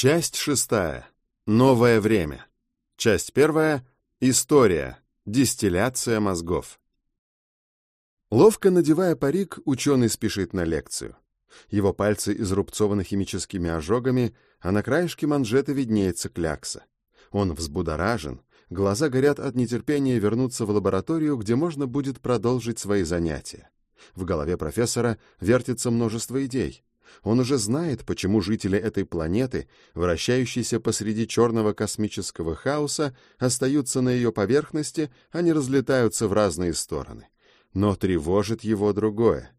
Часть шестая. Новое время. Часть первая. История. Дистилляция мозгов. Ловко надевая парик, ученый спешит на лекцию. Его пальцы изрубцованы химическими ожогами, а на краешке манжеты виднеется клякса. Он взбудоражен, глаза горят от нетерпения вернуться в лабораторию, где можно будет продолжить свои занятия. В голове профессора вертится множество идей. Он уже знает, почему жители этой планеты, вращающиеся посреди черного космического хаоса, остаются на ее поверхности, а не разлетаются в разные стороны. Но тревожит его другое.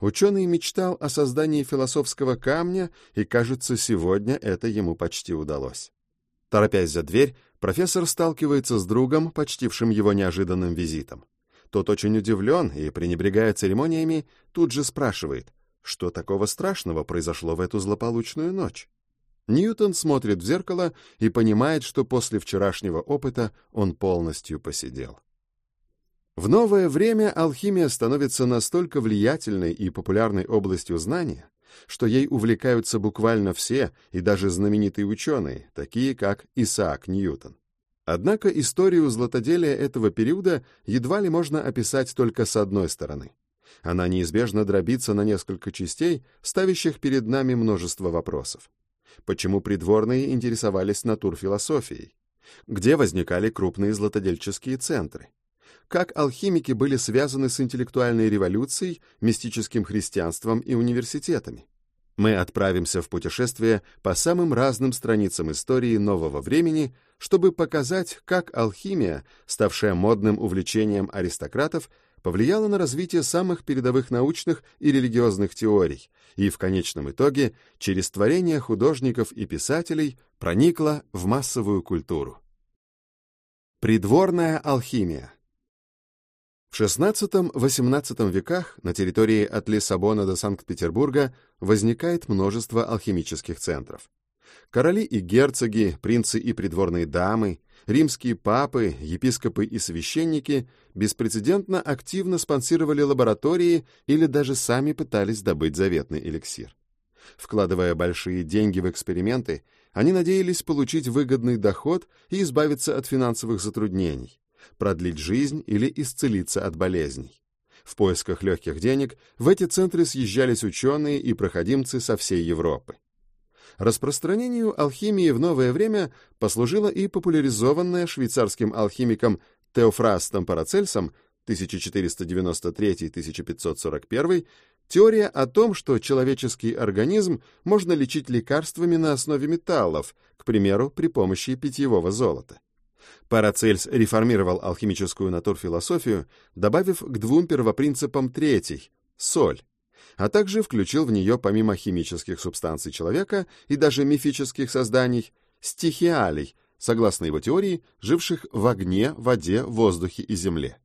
Ученый мечтал о создании философского камня, и, кажется, сегодня это ему почти удалось. Торопясь за дверь, профессор сталкивается с другом, почтившим его неожиданным визитом. Тот очень удивлен и, пренебрегая церемониями, тут же спрашивает, что такого страшного произошло в эту злополучную ночь. Ньютон смотрит в зеркало и понимает, что после вчерашнего опыта он полностью посидел. В новое время алхимия становится настолько влиятельной и популярной областью знания, что ей увлекаются буквально все и даже знаменитые ученые, такие как Исаак Ньютон. Однако историю златоделия этого периода едва ли можно описать только с одной стороны. Она неизбежно дробится на несколько частей, ставящих перед нами множество вопросов. Почему придворные интересовались натурфилософией? Где возникали крупные златодельческие центры? Как алхимики были связаны с интеллектуальной революцией, мистическим христианством и университетами? Мы отправимся в путешествие по самым разным страницам истории нового времени, чтобы показать, как алхимия, ставшая модным увлечением аристократов, повлияла на развитие самых передовых научных и религиозных теорий и, в конечном итоге, через творения художников и писателей проникла в массовую культуру. Придворная алхимия в XVI-XVIII веках на территории от Лиссабона до Санкт-Петербурга возникает множество алхимических центров. Короли и герцоги, принцы и придворные дамы, римские папы, епископы и священники беспрецедентно активно спонсировали лаборатории или даже сами пытались добыть заветный эликсир. Вкладывая большие деньги в эксперименты, они надеялись получить выгодный доход и избавиться от финансовых затруднений, продлить жизнь или исцелиться от болезней. В поисках легких денег в эти центры съезжались ученые и проходимцы со всей Европы. Распространению алхимии в новое время послужила и популяризованная швейцарским алхимиком Теофрастом Парацельсом 1493-1541 теория о том, что человеческий организм можно лечить лекарствами на основе металлов, к примеру, при помощи питьевого золота. Парацельс реформировал алхимическую натурфилософию, добавив к двум первопринципам третий — соль, а также включил в нее помимо химических субстанций человека и даже мифических созданий стихиалей, согласно его теории, живших в огне, воде, воздухе и земле.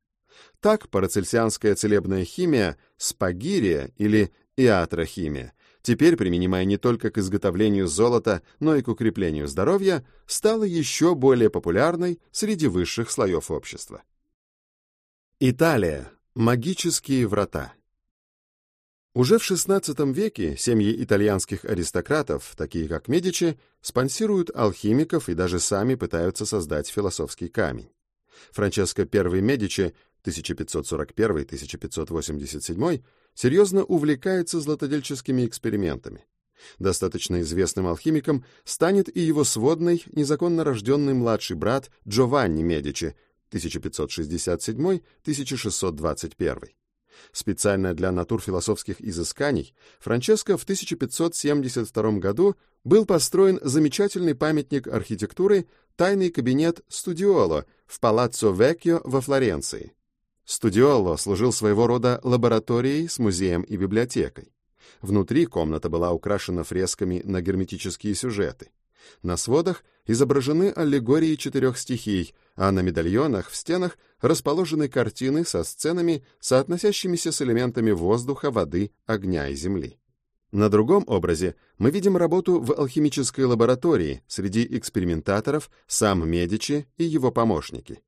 Так парацельсианская целебная химия, спагирия или иатрохимия, теперь применимая не только к изготовлению золота, но и к укреплению здоровья, стала еще более популярной среди высших слоев общества. Италия. Магические врата. Уже в XVI веке семьи итальянских аристократов, такие как Медичи, спонсируют алхимиков и даже сами пытаются создать философский камень. Франческо I Медичи 1541-1587 серьезно увлекается златодельческими экспериментами. Достаточно известным алхимиком станет и его сводный, незаконно рожденный младший брат Джованни Медичи 1567-1621. Специально для натурфилософских изысканий Франческо в 1572 году был построен замечательный памятник архитектуры тайный кабинет Студиоло в Палаццо Веккио во Флоренции. Студиоло служил своего рода лабораторией с музеем и библиотекой. Внутри комната была украшена фресками на герметические сюжеты. На сводах изображены аллегории четырех стихий, а на медальонах в стенах расположены картины со сценами, соотносящимися с элементами воздуха, воды, огня и земли. На другом образе мы видим работу в алхимической лаборатории среди экспериментаторов сам Медичи и его помощники.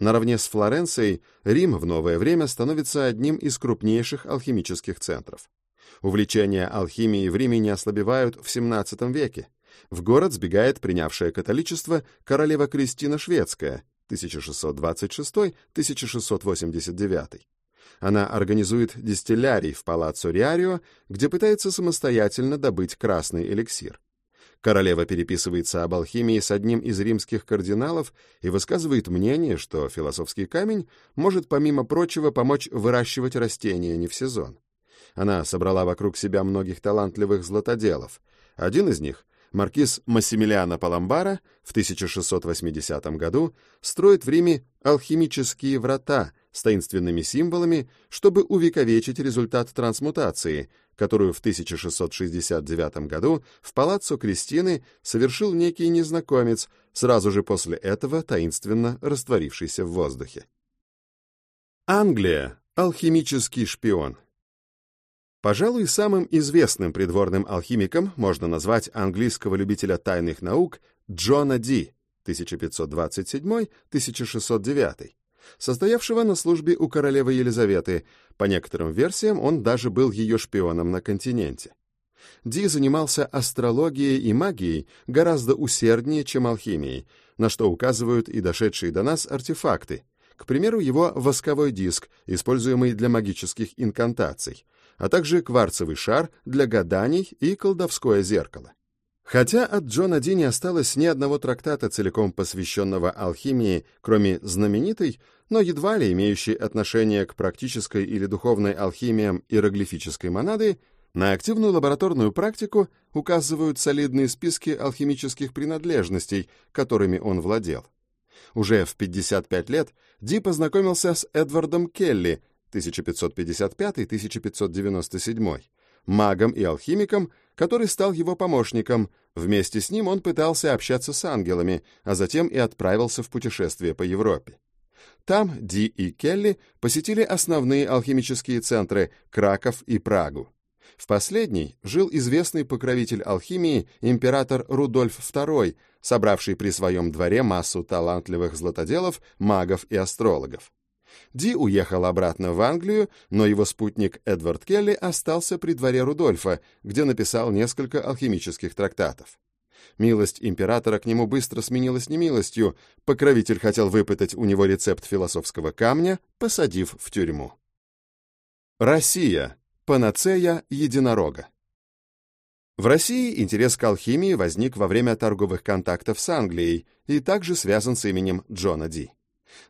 Наравне с Флоренцией Рим в новое время становится одним из крупнейших алхимических центров. Увлечения алхимией в Риме не ослабевают в XVII веке, В город сбегает принявшая католичество королева Кристина Шведская 1626-1689. Она организует дистиллярий в палаццо Риарио, где пытается самостоятельно добыть красный эликсир. Королева переписывается об алхимии с одним из римских кардиналов и высказывает мнение, что философский камень может, помимо прочего, помочь выращивать растения не в сезон. Она собрала вокруг себя многих талантливых златоделов. Один из них, маркиз Массимилиано Паламбара, в 1680 году строит в Риме алхимические врата с таинственными символами, чтобы увековечить результат трансмутации, которую в 1669 году в палаццо Кристины совершил некий незнакомец, сразу же после этого таинственно растворившийся в воздухе. Англия. Алхимический шпион. Пожалуй, самым известным придворным алхимиком можно назвать английского любителя тайных наук Джона Ди 1527-1609, состоявшего на службе у королевы Елизаветы. По некоторым версиям, он даже был ее шпионом на континенте. Ди занимался астрологией и магией гораздо усерднее, чем алхимией, на что указывают и дошедшие до нас артефакты. К примеру, его восковой диск, используемый для магических инкантаций, а также кварцевый шар для гаданий и колдовское зеркало. Хотя от Джона Ди не осталось ни одного трактата, целиком посвященного алхимии, кроме знаменитой, но едва ли имеющей отношение к практической или духовной алхимиям иероглифической монады, на активную лабораторную практику указывают солидные списки алхимических принадлежностей, которыми он владел. Уже в 55 лет Ди познакомился с Эдвардом Келли, 1555-1597, магом и алхимиком, который стал его помощником. Вместе с ним он пытался общаться с ангелами, а затем и отправился в путешествие по Европе. Там Ди и Келли посетили основные алхимические центры Краков и Прагу. В последней жил известный покровитель алхимии император Рудольф II, собравший при своем дворе массу талантливых златоделов, магов и астрологов. Ди уехал обратно в Англию, но его спутник Эдвард Келли остался при дворе Рудольфа, где написал несколько алхимических трактатов. Милость императора к нему быстро сменилась немилостью. Покровитель хотел выпытать у него рецепт философского камня, посадив в тюрьму. Россия. Панацея единорога. В России интерес к алхимии возник во время торговых контактов с Англией и также связан с именем Джона Ди.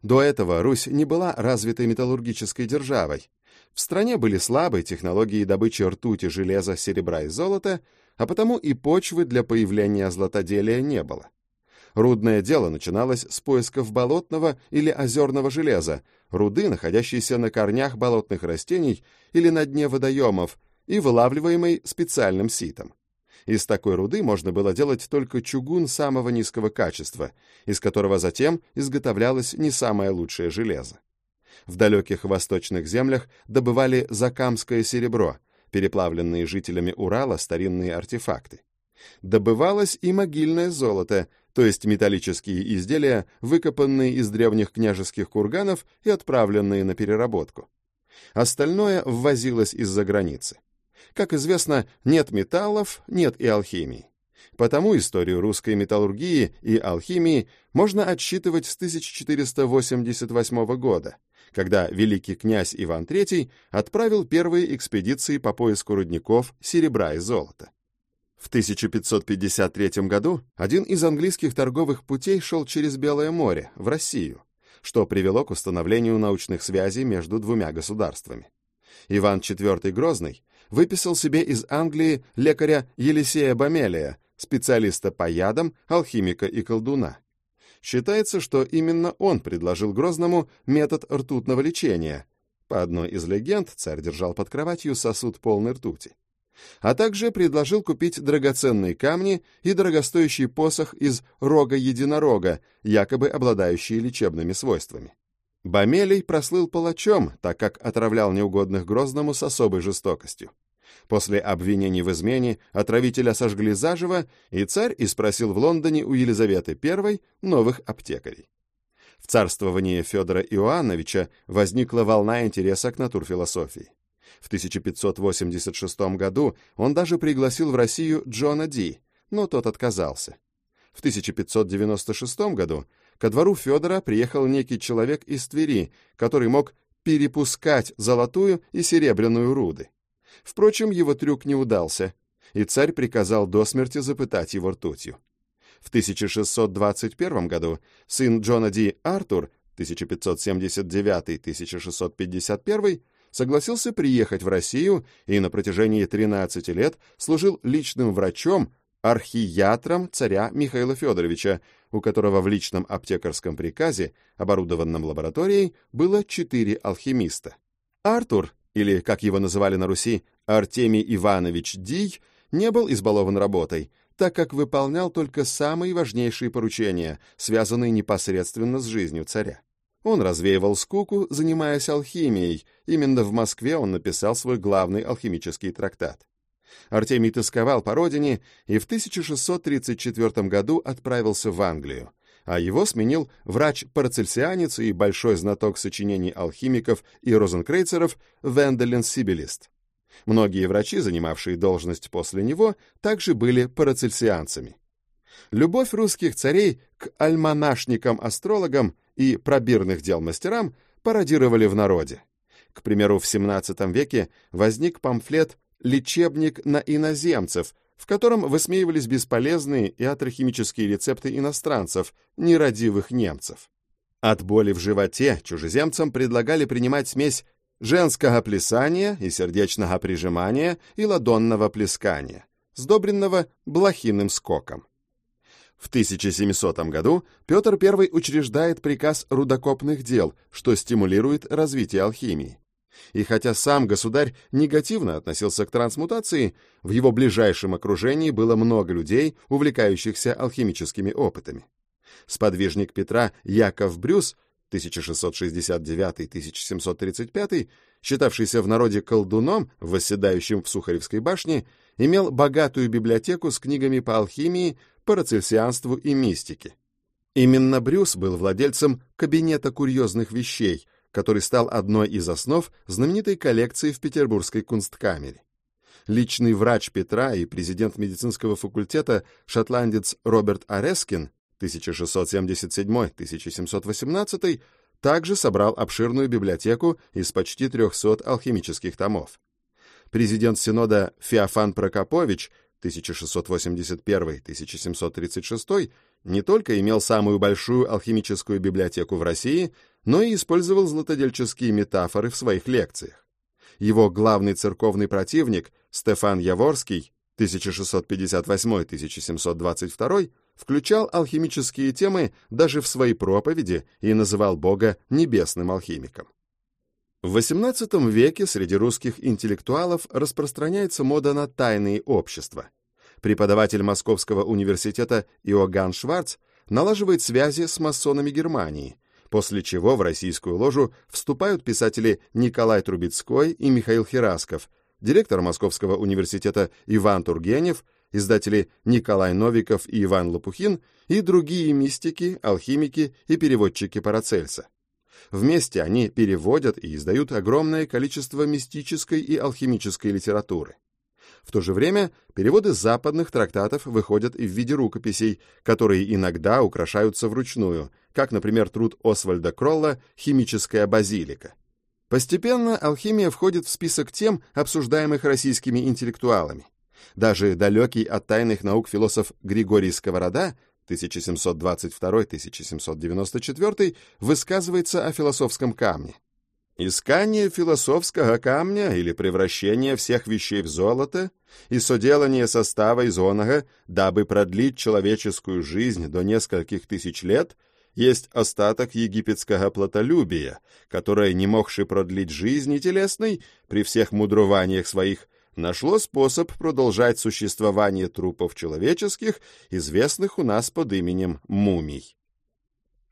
До этого Русь не была развитой металлургической державой. В стране были слабые технологии добычи ртути, железа, серебра и золота, а потому и почвы для появления златоделия не было. Рудное дело начиналось с поисков болотного или озерного железа, руды, находящейся на корнях болотных растений или на дне водоемов, и вылавливаемой специальным ситом. Из такой руды можно было делать только чугун самого низкого качества, из которого затем изготовлялось не самое лучшее железо. В далеких восточных землях добывали закамское серебро, переплавленные жителями Урала старинные артефакты. Добывалось и могильное золото, то есть металлические изделия, выкопанные из древних княжеских курганов и отправленные на переработку. Остальное ввозилось из-за границы. Как известно, нет металлов, нет и алхимии. Потому историю русской металлургии и алхимии можно отсчитывать с 1488 года, когда великий князь Иван III отправил первые экспедиции по поиску рудников серебра и золота. В 1553 году один из английских торговых путей шел через Белое море, в Россию, что привело к установлению научных связей между двумя государствами. Иван IV Грозный выписал себе из Англии лекаря Елисея Бамелия, специалиста по ядам, алхимика и колдуна. Считается, что именно он предложил Грозному метод ртутного лечения. По одной из легенд царь держал под кроватью сосуд полный ртути. А также предложил купить драгоценные камни и дорогостоящий посох из рога единорога, якобы обладающий лечебными свойствами. Бамелий прослыл палачом, так как отравлял неугодных Грозному с особой жестокостью. После обвинений в измене отравителя сожгли заживо, и царь испросил в Лондоне у Елизаветы I новых аптекарей. В царствовании Федора Иоанновича возникла волна интереса к натурфилософии. В 1586 году он даже пригласил в Россию Джона Ди, но тот отказался. В 1596 году ко двору Федора приехал некий человек из Твери, который мог перепускать золотую и серебряную руды. Впрочем, его трюк не удался, и царь приказал до смерти запытать его ртутью. В 1621 году сын Джона Ди Артур 1579-1651 согласился приехать в Россию и на протяжении 13 лет служил личным врачом, архиятром царя Михаила Федоровича, у которого в личном аптекарском приказе, оборудованном лабораторией, было четыре алхимиста. Артур, или, как его называли на Руси, Артемий Иванович Дий, не был избалован работой, так как выполнял только самые важнейшие поручения, связанные непосредственно с жизнью царя. Он развеивал скуку, занимаясь алхимией. Именно в Москве он написал свой главный алхимический трактат. Артемий тосковал по родине и в 1634 году отправился в Англию, а его сменил врач-парацельсианец и большой знаток сочинений алхимиков и розенкрейцеров Венделен Сибилист. Многие врачи, занимавшие должность после него, также были парацельсианцами. Любовь русских царей к альманашникам-астрологам и пробирных дел мастерам пародировали в народе. К примеру, в XVII веке возник памфлет «Лечебник на иноземцев», в котором высмеивались бесполезные и атрохимические рецепты иностранцев, нерадивых немцев. От боли в животе чужеземцам предлагали принимать смесь женского плясания и сердечного прижимания и ладонного плескания, сдобренного блохиным скоком. В 1700 году Петр I учреждает приказ рудокопных дел, что стимулирует развитие алхимии. И хотя сам государь негативно относился к трансмутации, в его ближайшем окружении было много людей, увлекающихся алхимическими опытами. Сподвижник Петра Яков Брюс 1669-1735, считавшийся в народе колдуном, восседающим в Сухаревской башне, имел богатую библиотеку с книгами по алхимии, парацельсианству и мистике. Именно Брюс был владельцем кабинета курьезных вещей, который стал одной из основ знаменитой коллекции в Петербургской кунсткамере. Личный врач Петра и президент медицинского факультета шотландец Роберт Арескин 1677-1718 также собрал обширную библиотеку из почти 300 алхимических томов. Президент Синода Феофан Прокопович 1681-1736 не только имел самую большую алхимическую библиотеку в России, но и использовал златодельческие метафоры в своих лекциях. Его главный церковный противник Стефан Яворский 1658-1722 включал алхимические темы даже в свои проповеди и называл Бога небесным алхимиком. В XVIII веке среди русских интеллектуалов распространяется мода на тайные общества. Преподаватель Московского университета Иоганн Шварц налаживает связи с масонами Германии, после чего в российскую ложу вступают писатели Николай Трубецкой и Михаил Херасков, директор Московского университета Иван Тургенев, издатели Николай Новиков и Иван Лопухин и другие мистики, алхимики и переводчики Парацельса. Вместе они переводят и издают огромное количество мистической и алхимической литературы. В то же время переводы западных трактатов выходят и в виде рукописей, которые иногда украшаются вручную, как, например, труд Освальда Кролла «Химическая базилика». Постепенно алхимия входит в список тем, обсуждаемых российскими интеллектуалами. Даже далекий от тайных наук философ Григорий Сковорода 1722-1794 высказывается о философском камне. Искание философского камня или превращение всех вещей в золото и соделание состава из оного, дабы продлить человеческую жизнь до нескольких тысяч лет, есть остаток египетского плотолюбия, которое, не могши продлить жизни телесной, при всех мудрованиях своих, нашло способ продолжать существование трупов человеческих, известных у нас под именем мумий.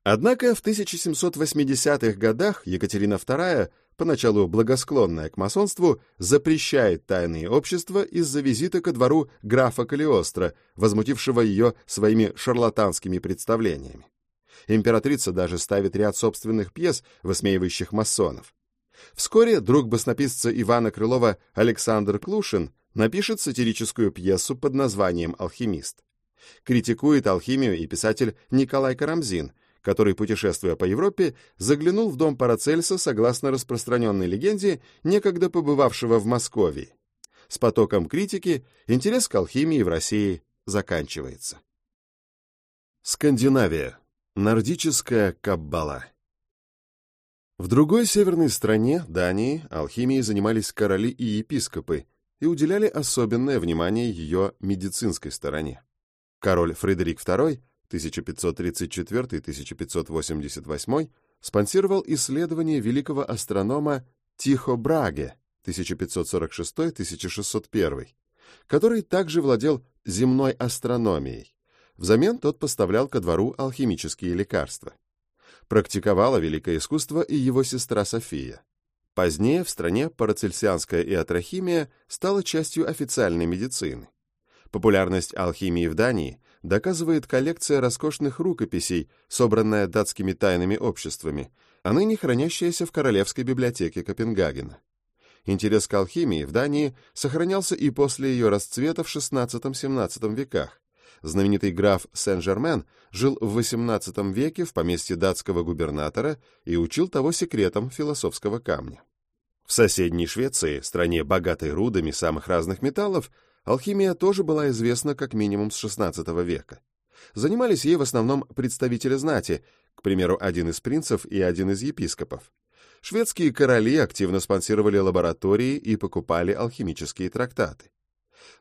Однако в 1780-х годах Екатерина II, поначалу благосклонная к масонству, запрещает тайные общества из-за визита ко двору графа Калиостро, возмутившего ее своими шарлатанскими представлениями. Императрица даже ставит ряд собственных пьес, высмеивающих масонов. Вскоре друг баснописца Ивана Крылова Александр Клушин напишет сатирическую пьесу под названием «Алхимист». Критикует алхимию и писатель Николай Карамзин, который, путешествуя по Европе, заглянул в дом Парацельса согласно распространенной легенде, некогда побывавшего в Москве. С потоком критики интерес к алхимии в России заканчивается. Скандинавия. Нордическая каббала. В другой северной стране, Дании, алхимией занимались короли и епископы и уделяли особенное внимание ее медицинской стороне. Король Фредерик II 1534-1588 спонсировал исследование великого астронома Тихо Браге 1546-1601, который также владел земной астрономией. Взамен тот поставлял ко двору алхимические лекарства. Практиковала великое искусство и его сестра София. Позднее в стране парацельсианская иатрохимия стала частью официальной медицины. Популярность алхимии в Дании доказывает коллекция роскошных рукописей, собранная датскими тайными обществами, а ныне хранящаяся в Королевской библиотеке Копенгагена. Интерес к алхимии в Дании сохранялся и после ее расцвета в XVI-XVII веках. Знаменитый граф Сен-Жермен жил в XVIII веке в поместье датского губернатора и учил того секретам философского камня. В соседней Швеции, стране богатой рудами самых разных металлов, Алхимия тоже была известна как минимум с XVI века. Занимались ей в основном представители знати, к примеру, один из принцев и один из епископов. Шведские короли активно спонсировали лаборатории и покупали алхимические трактаты.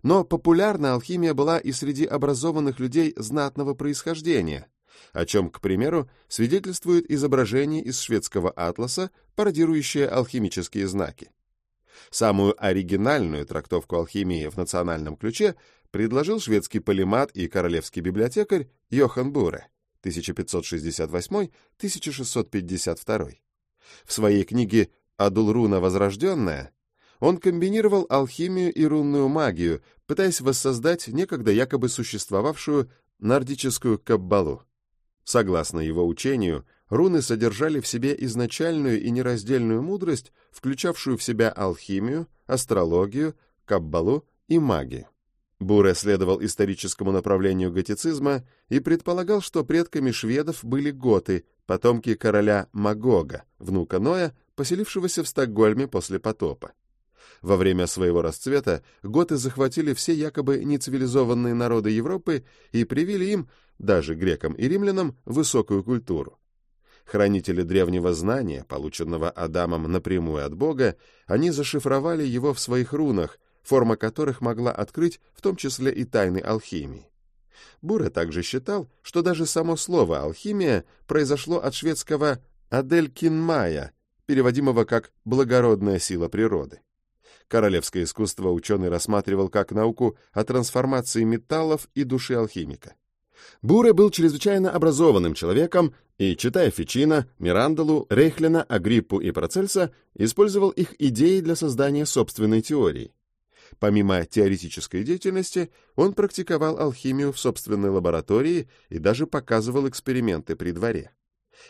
Но популярна алхимия была и среди образованных людей знатного происхождения, о чем, к примеру, свидетельствует изображение из шведского атласа, пародирующее алхимические знаки. Самую оригинальную трактовку алхимии в национальном ключе предложил шведский полимат и королевский библиотекарь Йохан Буре 1568-1652. В своей книге «Адулруна возрожденная» он комбинировал алхимию и рунную магию, пытаясь воссоздать некогда якобы существовавшую нордическую каббалу. Согласно его учению, руны содержали в себе изначальную и нераздельную мудрость, включавшую в себя алхимию, астрологию, каббалу и магию. Буре следовал историческому направлению готицизма и предполагал, что предками шведов были готы, потомки короля Магога, внука Ноя, поселившегося в Стокгольме после потопа. Во время своего расцвета готы захватили все якобы нецивилизованные народы Европы и привили им, даже грекам и римлянам, высокую культуру. Хранители древнего знания, полученного Адамом напрямую от Бога, они зашифровали его в своих рунах, форма которых могла открыть в том числе и тайны алхимии. Буре также считал, что даже само слово «алхимия» произошло от шведского «аделькинмая», переводимого как «благородная сила природы». Королевское искусство ученый рассматривал как науку о трансформации металлов и души алхимика. Буре был чрезвычайно образованным человеком и, читая Фичина, Мирандолу, Рейхлина, Агриппу и Процельса, использовал их идеи для создания собственной теории. Помимо теоретической деятельности, он практиковал алхимию в собственной лаборатории и даже показывал эксперименты при дворе.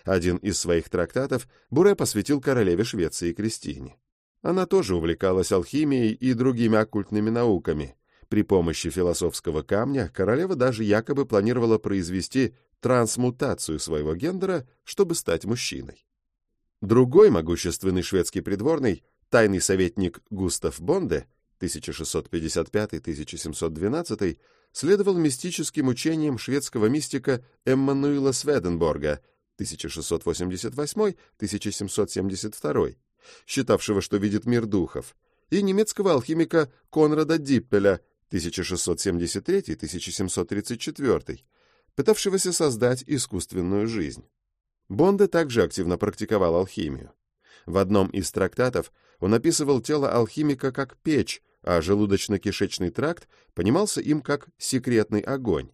Один из своих трактатов Буре посвятил королеве Швеции Кристине. Она тоже увлекалась алхимией и другими оккультными науками. При помощи философского камня королева даже якобы планировала произвести трансмутацию своего гендера, чтобы стать мужчиной. Другой могущественный шведский придворный, тайный советник Густав Бонде 1655-1712, следовал мистическим учениям шведского мистика Эммануила Сведенборга 1688-1772, считавшего, что видит мир духов, и немецкого алхимика Конрада Диппеля 1673-1734, пытавшегося создать искусственную жизнь. Бонде также активно практиковал алхимию. В одном из трактатов он описывал тело алхимика как печь, а желудочно-кишечный тракт понимался им как секретный огонь.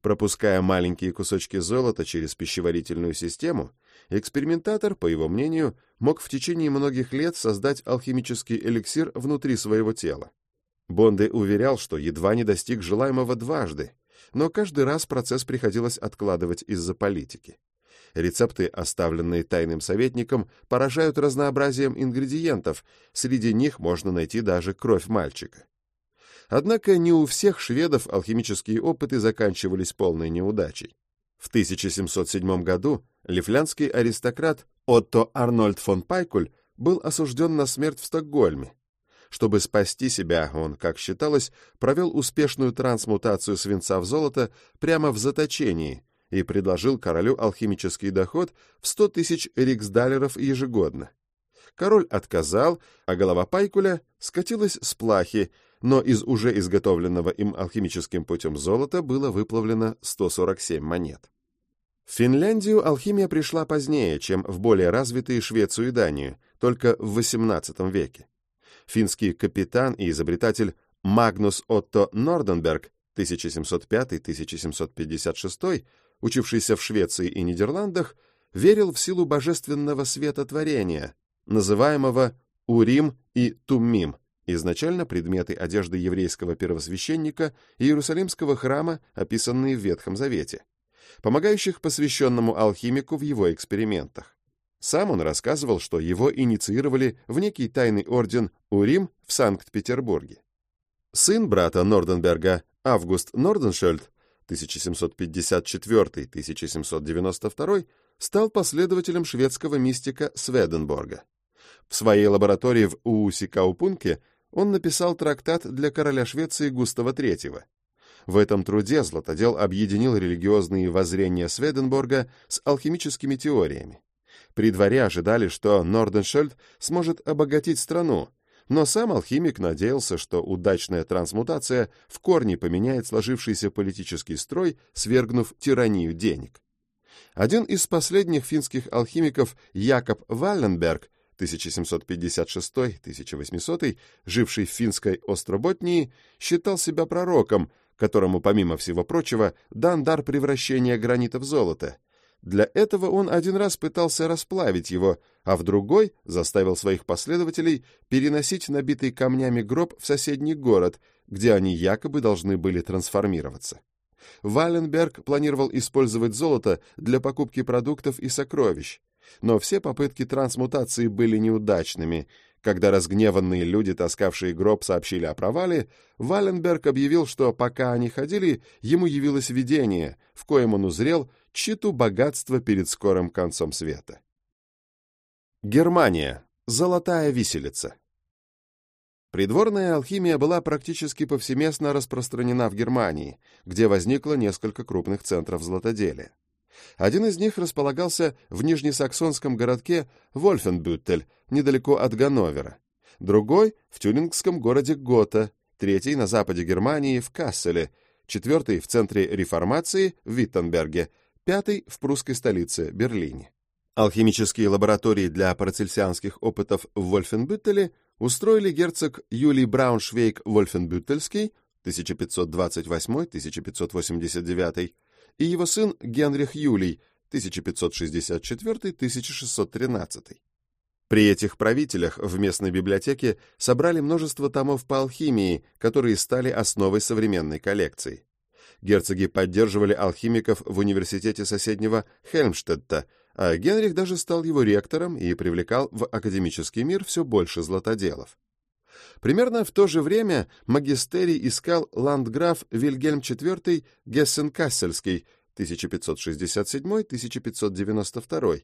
Пропуская маленькие кусочки золота через пищеварительную систему, экспериментатор, по его мнению, мог в течение многих лет создать алхимический эликсир внутри своего тела. Бонде уверял, что едва не достиг желаемого дважды, но каждый раз процесс приходилось откладывать из-за политики. Рецепты, оставленные тайным советником, поражают разнообразием ингредиентов, среди них можно найти даже кровь мальчика. Однако не у всех шведов алхимические опыты заканчивались полной неудачей. В 1707 году лифлянский аристократ Отто Арнольд фон Пайкуль был осужден на смерть в Стокгольме. Чтобы спасти себя, он, как считалось, провел успешную трансмутацию свинца в золото прямо в заточении и предложил королю алхимический доход в 100 тысяч риксдалеров ежегодно. Король отказал, а голова Пайкуля скатилась с плахи, но из уже изготовленного им алхимическим путем золота было выплавлено 147 монет. В Финляндию алхимия пришла позднее, чем в более развитые Швецию и Данию, только в XVIII веке. Финский капитан и изобретатель Магнус Отто Норденберг 1705-1756, учившийся в Швеции и Нидерландах, верил в силу божественного светотворения, называемого Урим и Туммим, изначально предметы одежды еврейского первосвященника и Иерусалимского храма, описанные в Ветхом Завете помогающих посвященному алхимику в его экспериментах. Сам он рассказывал, что его инициировали в некий тайный орден Урим в Санкт-Петербурге. Сын брата Норденберга, Август Норденшельд, 1754-1792, стал последователем шведского мистика Сведенборга. В своей лаборатории в Уусикаупунке он написал трактат для короля Швеции Густава III, в этом труде Златодел объединил религиозные воззрения Сведенборга с алхимическими теориями. При дворе ожидали, что Норденшельд сможет обогатить страну, но сам алхимик надеялся, что удачная трансмутация в корне поменяет сложившийся политический строй, свергнув тиранию денег. Один из последних финских алхимиков Якоб Валленберг 1756-1800, живший в финской Остроботнии, считал себя пророком, которому, помимо всего прочего, дан дар превращения гранита в золото. Для этого он один раз пытался расплавить его, а в другой заставил своих последователей переносить набитый камнями гроб в соседний город, где они якобы должны были трансформироваться. Валенберг планировал использовать золото для покупки продуктов и сокровищ, но все попытки трансмутации были неудачными, когда разгневанные люди, таскавшие гроб, сообщили о провале, Валенберг объявил, что пока они ходили, ему явилось видение, в коем он узрел читу богатства перед скорым концом света. Германия. Золотая виселица. Придворная алхимия была практически повсеместно распространена в Германии, где возникло несколько крупных центров златоделия. Один из них располагался в нижнесаксонском городке Вольфенбюттель, недалеко от Ганновера. Другой — в тюнингском городе Гота, третий — на западе Германии, в Касселе, четвертый — в центре реформации, в Виттенберге, пятый — в прусской столице, Берлине. Алхимические лаборатории для парацельсианских опытов в Вольфенбюттеле устроили герцог Юлий Брауншвейг-Вольфенбюттельский 1528-1589 и его сын Генрих Юлий 1564-1613. При этих правителях в местной библиотеке собрали множество томов по алхимии, которые стали основой современной коллекции. Герцоги поддерживали алхимиков в университете соседнего Хельмштедта, а Генрих даже стал его ректором и привлекал в академический мир все больше златоделов. Примерно в то же время магистерий искал ландграф Вильгельм IV Гессен-Кассельский 1567-1592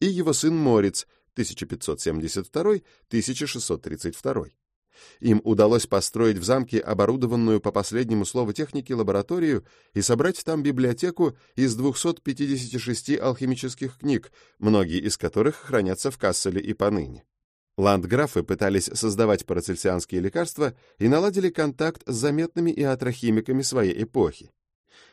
и его сын Мориц 1572-1632. Им удалось построить в замке оборудованную по последнему слову техники лабораторию и собрать там библиотеку из 256 алхимических книг, многие из которых хранятся в Касселе и поныне. Ландграфы пытались создавать парацельсианские лекарства и наладили контакт с заметными иатрохимиками своей эпохи.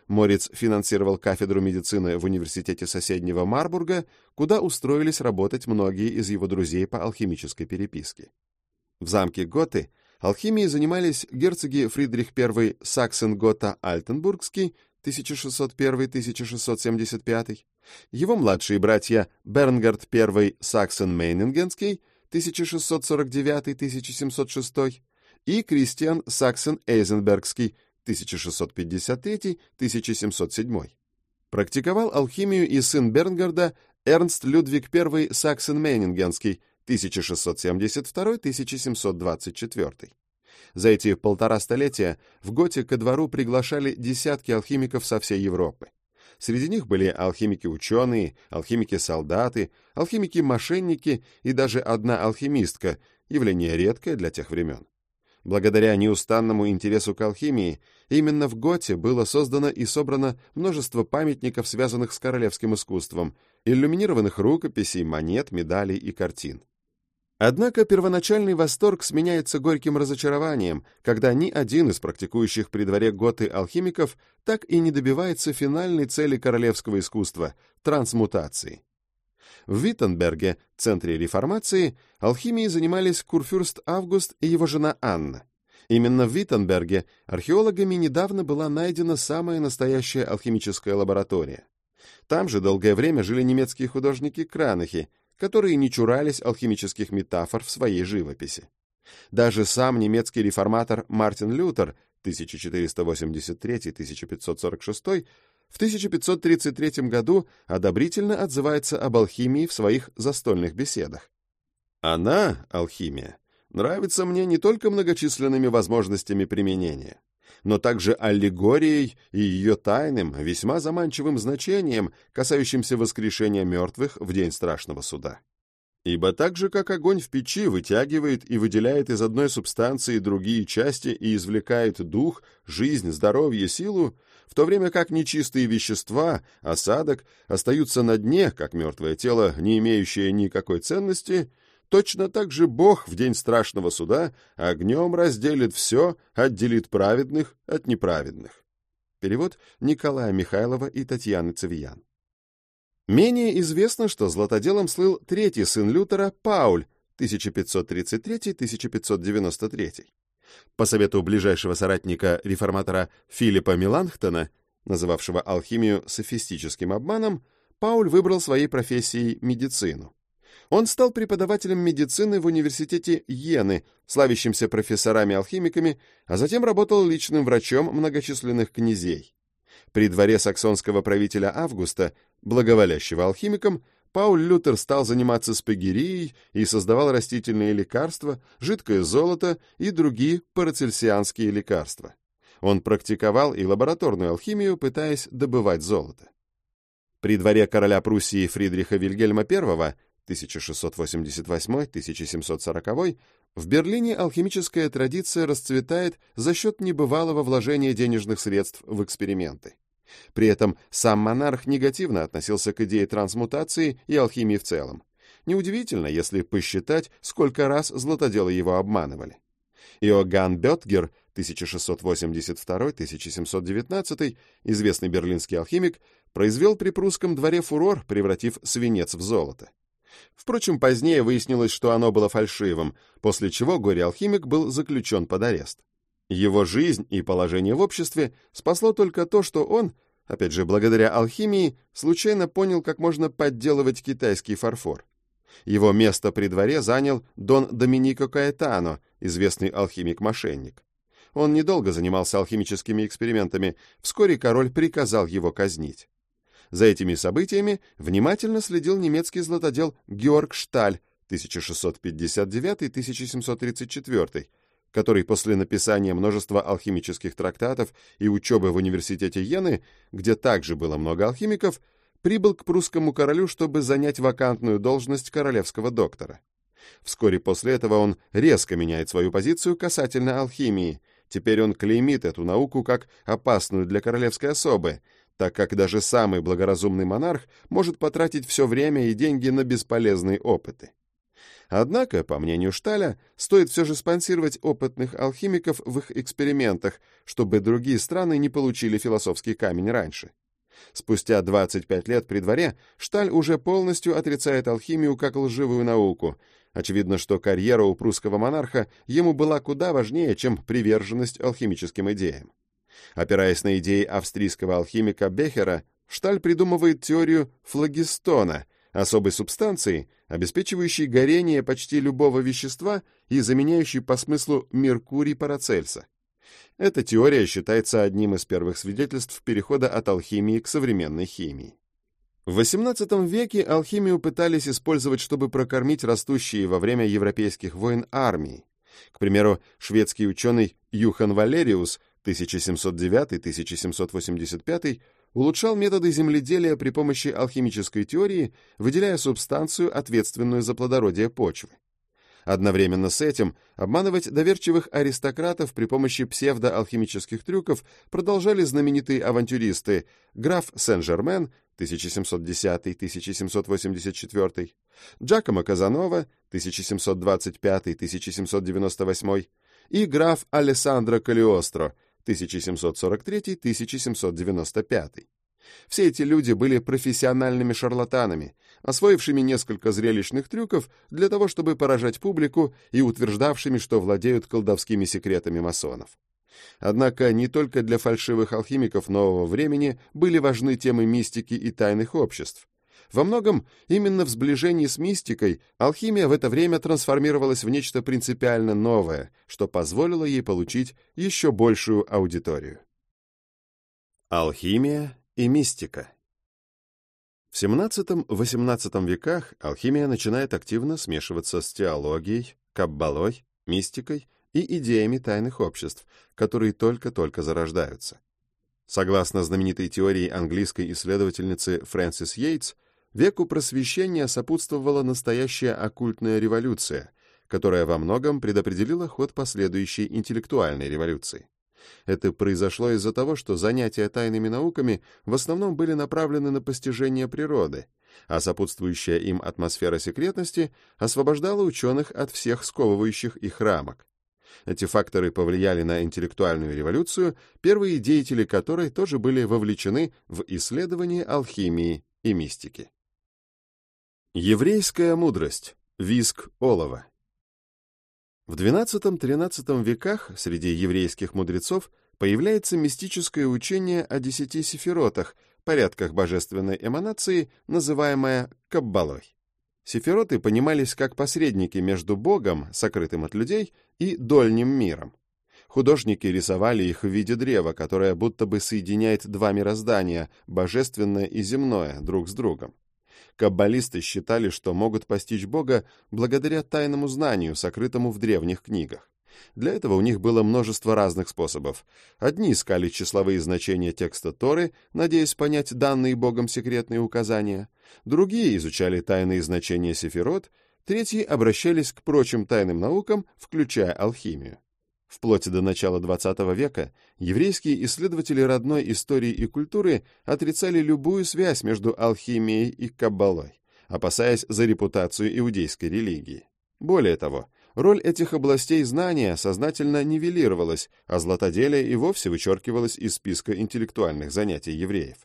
Морец финансировал кафедру медицины в университете соседнего Марбурга, куда устроились работать многие из его друзей по алхимической переписке. В замке Готы алхимией занимались герцоги Фридрих I Саксен-Гота-Альтенбургский 1601-1675, его младшие братья Бернгард I Саксен-Мейнингенский 1649-1706 и Кристиан Саксен-Эйзенбергский 1653-1707. Практиковал алхимию и сын Бернгарда Эрнст Людвиг I Саксен-Мейнингенский 1672-1724. За эти полтора столетия в Готе ко двору приглашали десятки алхимиков со всей Европы. Среди них были алхимики-ученые, алхимики-солдаты, алхимики-мошенники и даже одна алхимистка, явление редкое для тех времен. Благодаря неустанному интересу к алхимии, именно в Готе было создано и собрано множество памятников, связанных с королевским искусством, иллюминированных рукописей, монет, медалей и картин. Однако первоначальный восторг сменяется горьким разочарованием, когда ни один из практикующих при дворе готы алхимиков так и не добивается финальной цели королевского искусства — трансмутации. В Виттенберге, центре реформации, алхимией занимались Курфюрст Август и его жена Анна. Именно в Виттенберге археологами недавно была найдена самая настоящая алхимическая лаборатория. Там же долгое время жили немецкие художники Кранахи, которые не чурались алхимических метафор в своей живописи. Даже сам немецкий реформатор Мартин Лютер 1483-1546 в 1533 году одобрительно отзывается об алхимии в своих застольных беседах. Она, алхимия, нравится мне не только многочисленными возможностями применения, но также аллегорией и ее тайным, весьма заманчивым значением, касающимся воскрешения мертвых в день страшного суда. Ибо так же, как огонь в печи вытягивает и выделяет из одной субстанции другие части и извлекает дух, жизнь, здоровье, силу, в то время как нечистые вещества, осадок, остаются на дне, как мертвое тело, не имеющее никакой ценности, точно так же Бог в день страшного суда огнем разделит все, отделит праведных от неправедных. Перевод Николая Михайлова и Татьяны Цивьян. Менее известно, что златоделом слыл третий сын Лютера Пауль 1533-1593. По совету ближайшего соратника реформатора Филиппа Миланхтона, называвшего алхимию софистическим обманом, Пауль выбрал своей профессией медицину. Он стал преподавателем медицины в университете Йены, славящимся профессорами-алхимиками, а затем работал личным врачом многочисленных князей. При дворе саксонского правителя Августа благоволящего алхимиком, Пауль Лютер стал заниматься спагерией и создавал растительные лекарства, жидкое золото и другие парацельсианские лекарства. Он практиковал и лабораторную алхимию, пытаясь добывать золото. При дворе короля Пруссии Фридриха Вильгельма I 1688-1740 в Берлине алхимическая традиция расцветает за счет небывалого вложения денежных средств в эксперименты. При этом сам монарх негативно относился к идее трансмутации и алхимии в целом. Неудивительно, если посчитать, сколько раз златоделы его обманывали. Иоганн Бетгер, 1682-1719, известный берлинский алхимик, произвел при прусском дворе фурор, превратив свинец в золото. Впрочем, позднее выяснилось, что оно было фальшивым, после чего горе-алхимик был заключен под арест. Его жизнь и положение в обществе спасло только то, что он, опять же благодаря алхимии, случайно понял, как можно подделывать китайский фарфор. Его место при дворе занял Дон Доминико Каэтано, известный алхимик-мошенник. Он недолго занимался алхимическими экспериментами, вскоре король приказал его казнить. За этими событиями внимательно следил немецкий златодел Георг Шталь 1659-1734, который после написания множества алхимических трактатов и учебы в университете Йены, где также было много алхимиков, прибыл к прусскому королю, чтобы занять вакантную должность королевского доктора. Вскоре после этого он резко меняет свою позицию касательно алхимии. Теперь он клеймит эту науку как опасную для королевской особы, так как даже самый благоразумный монарх может потратить все время и деньги на бесполезные опыты. Однако, по мнению Шталя, стоит все же спонсировать опытных алхимиков в их экспериментах, чтобы другие страны не получили философский камень раньше. Спустя 25 лет при дворе Шталь уже полностью отрицает алхимию как лживую науку. Очевидно, что карьера у прусского монарха ему была куда важнее, чем приверженность алхимическим идеям. Опираясь на идеи австрийского алхимика Бехера, Шталь придумывает теорию флагистона, особой субстанции, обеспечивающей горение почти любого вещества и заменяющей по смыслу Меркурий Парацельса. Эта теория считается одним из первых свидетельств перехода от алхимии к современной химии. В XVIII веке алхимию пытались использовать, чтобы прокормить растущие во время европейских войн армии. К примеру, шведский ученый Юхан Валериус 1709-1785 улучшал методы земледелия при помощи алхимической теории, выделяя субстанцию, ответственную за плодородие почвы. Одновременно с этим обманывать доверчивых аристократов при помощи псевдоалхимических трюков продолжали знаменитые авантюристы граф Сен-Жермен 1710-1784, Джакомо Казанова 1725-1798 и граф Алессандро Калиостро 1743-1795. Все эти люди были профессиональными шарлатанами, освоившими несколько зрелищных трюков для того, чтобы поражать публику и утверждавшими, что владеют колдовскими секретами масонов. Однако не только для фальшивых алхимиков нового времени были важны темы мистики и тайных обществ. Во многом именно в сближении с мистикой алхимия в это время трансформировалась в нечто принципиально новое, что позволило ей получить еще большую аудиторию. Алхимия и мистика В XVII-XVIII веках алхимия начинает активно смешиваться с теологией, каббалой, мистикой и идеями тайных обществ, которые только-только зарождаются. Согласно знаменитой теории английской исследовательницы Фрэнсис Йейтс, Веку просвещения сопутствовала настоящая оккультная революция, которая во многом предопределила ход последующей интеллектуальной революции. Это произошло из-за того, что занятия тайными науками в основном были направлены на постижение природы, а сопутствующая им атмосфера секретности освобождала ученых от всех сковывающих их рамок. Эти факторы повлияли на интеллектуальную революцию, первые деятели которой тоже были вовлечены в исследование алхимии и мистики. Еврейская мудрость. Виск олова. В XII-XIII веках среди еврейских мудрецов появляется мистическое учение о десяти сефиротах, порядках божественной эманации, называемое Каббалой. Сефироты понимались как посредники между Богом, сокрытым от людей, и дольним миром. Художники рисовали их в виде древа, которое будто бы соединяет два мироздания, божественное и земное, друг с другом. Каббалисты считали, что могут постичь Бога благодаря тайному знанию, сокрытому в древних книгах. Для этого у них было множество разных способов. Одни искали числовые значения текста Торы, надеясь понять данные Богом секретные указания. Другие изучали тайные значения сефирот. Третьи обращались к прочим тайным наукам, включая алхимию. Вплоть до начала XX века еврейские исследователи родной истории и культуры отрицали любую связь между алхимией и каббалой, опасаясь за репутацию иудейской религии. Более того, роль этих областей знания сознательно нивелировалась, а златоделие и вовсе вычеркивалось из списка интеллектуальных занятий евреев.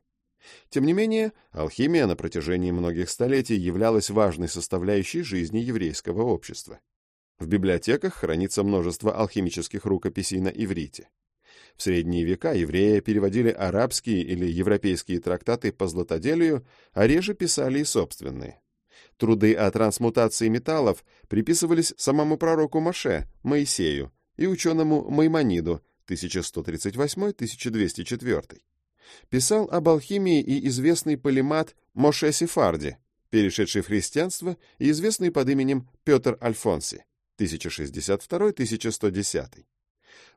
Тем не менее, алхимия на протяжении многих столетий являлась важной составляющей жизни еврейского общества. В библиотеках хранится множество алхимических рукописей на иврите. В средние века евреи переводили арабские или европейские трактаты по златоделию, а реже писали и собственные. Труды о трансмутации металлов приписывались самому пророку Моше, Моисею, и ученому Маймониду 1138-1204. Писал об алхимии и известный полимат Моше Сефарди, перешедший в христианство и известный под именем Петр Альфонси. 1062-1110.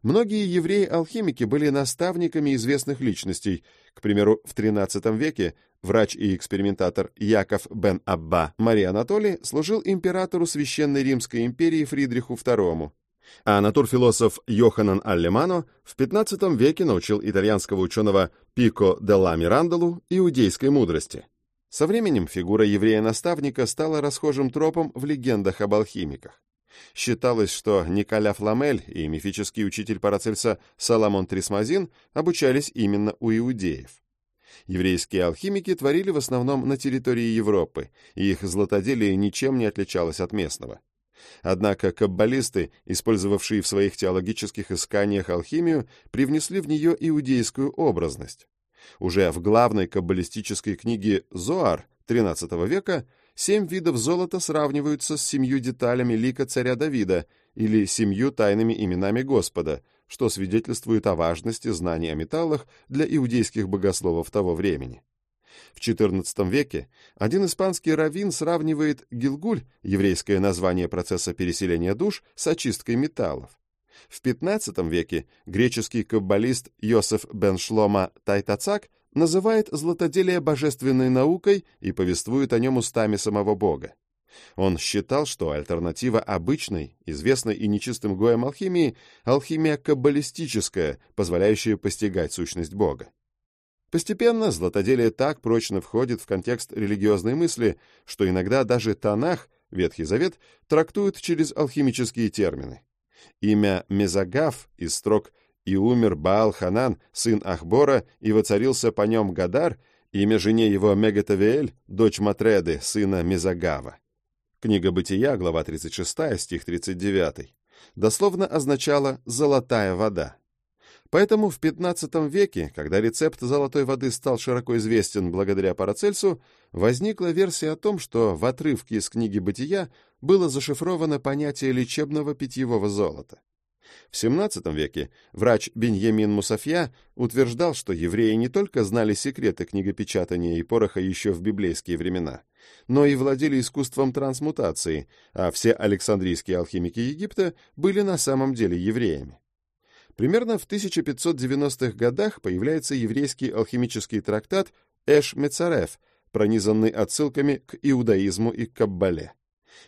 Многие евреи-алхимики были наставниками известных личностей. К примеру, в XIII веке врач и экспериментатор Яков бен Абба Мария Анатолий служил императору Священной Римской империи Фридриху II, а натурфилософ Йоханан Аллемано в XV веке научил итальянского ученого Пико де ла Мирандолу иудейской мудрости. Со временем фигура еврея-наставника стала расхожим тропом в легендах об алхимиках. Считалось, что Николя Фламель и мифический учитель Парацельса Саламон Трисмазин обучались именно у иудеев. Еврейские алхимики творили в основном на территории Европы, и их златоделие ничем не отличалось от местного. Однако каббалисты, использовавшие в своих теологических исканиях алхимию, привнесли в нее иудейскую образность. Уже в главной каббалистической книге «Зоар» XIII века семь видов золота сравниваются с семью деталями лика царя Давида или семью тайными именами Господа, что свидетельствует о важности знаний о металлах для иудейских богословов того времени. В XIV веке один испанский раввин сравнивает Гилгуль, еврейское название процесса переселения душ, с очисткой металлов. В XV веке греческий каббалист Йосеф бен Шлома Тайтацак называет златоделие божественной наукой и повествует о нем устами самого Бога. Он считал, что альтернатива обычной, известной и нечистым гоем алхимии – алхимия каббалистическая, позволяющая постигать сущность Бога. Постепенно златоделие так прочно входит в контекст религиозной мысли, что иногда даже Танах, Ветхий Завет, трактуют через алхимические термины. Имя Мезагав из строк «И умер Баал-Ханан, сын Ахбора, и воцарился по нем Гадар», имя жене его Мегатавиэль, дочь Матреды, сына Мезагава. Книга Бытия, глава 36, стих 39, дословно означала «золотая вода». Поэтому в XV веке, когда рецепт золотой воды стал широко известен благодаря Парацельсу, возникла версия о том, что в отрывке из книги «Бытия» было зашифровано понятие лечебного питьевого золота. В XVII веке врач Беньямин Мусафья утверждал, что евреи не только знали секреты книгопечатания и пороха еще в библейские времена, но и владели искусством трансмутации, а все Александрийские алхимики Египта были на самом деле евреями. Примерно в 1590-х годах появляется еврейский алхимический трактат Эш Мецареф, пронизанный отсылками к иудаизму и каббале.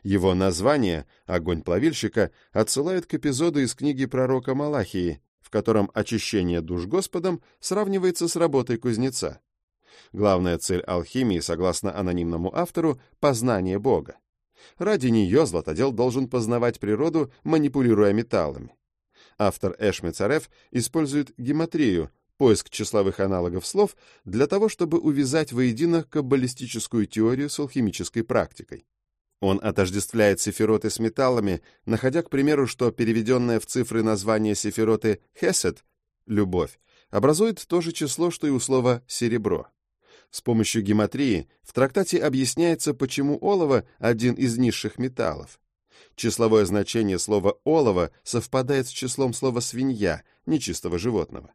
Его название «Огонь плавильщика» отсылает к эпизоду из книги пророка Малахии, в котором очищение душ Господом сравнивается с работой кузнеца. Главная цель алхимии, согласно анонимному автору, — познание Бога. Ради нее златодел должен познавать природу, манипулируя металлами. Автор Эшмицарев использует гематрию, поиск числовых аналогов слов, для того, чтобы увязать воедино каббалистическую теорию с алхимической практикой. Он отождествляет сефироты с металлами, находя, к примеру, что переведенное в цифры название сефироты «хесед» — «любовь» образует то же число, что и у слова «серебро». С помощью гематрии в трактате объясняется, почему олово — один из низших металлов. Числовое значение слова «олово» совпадает с числом слова «свинья», нечистого животного.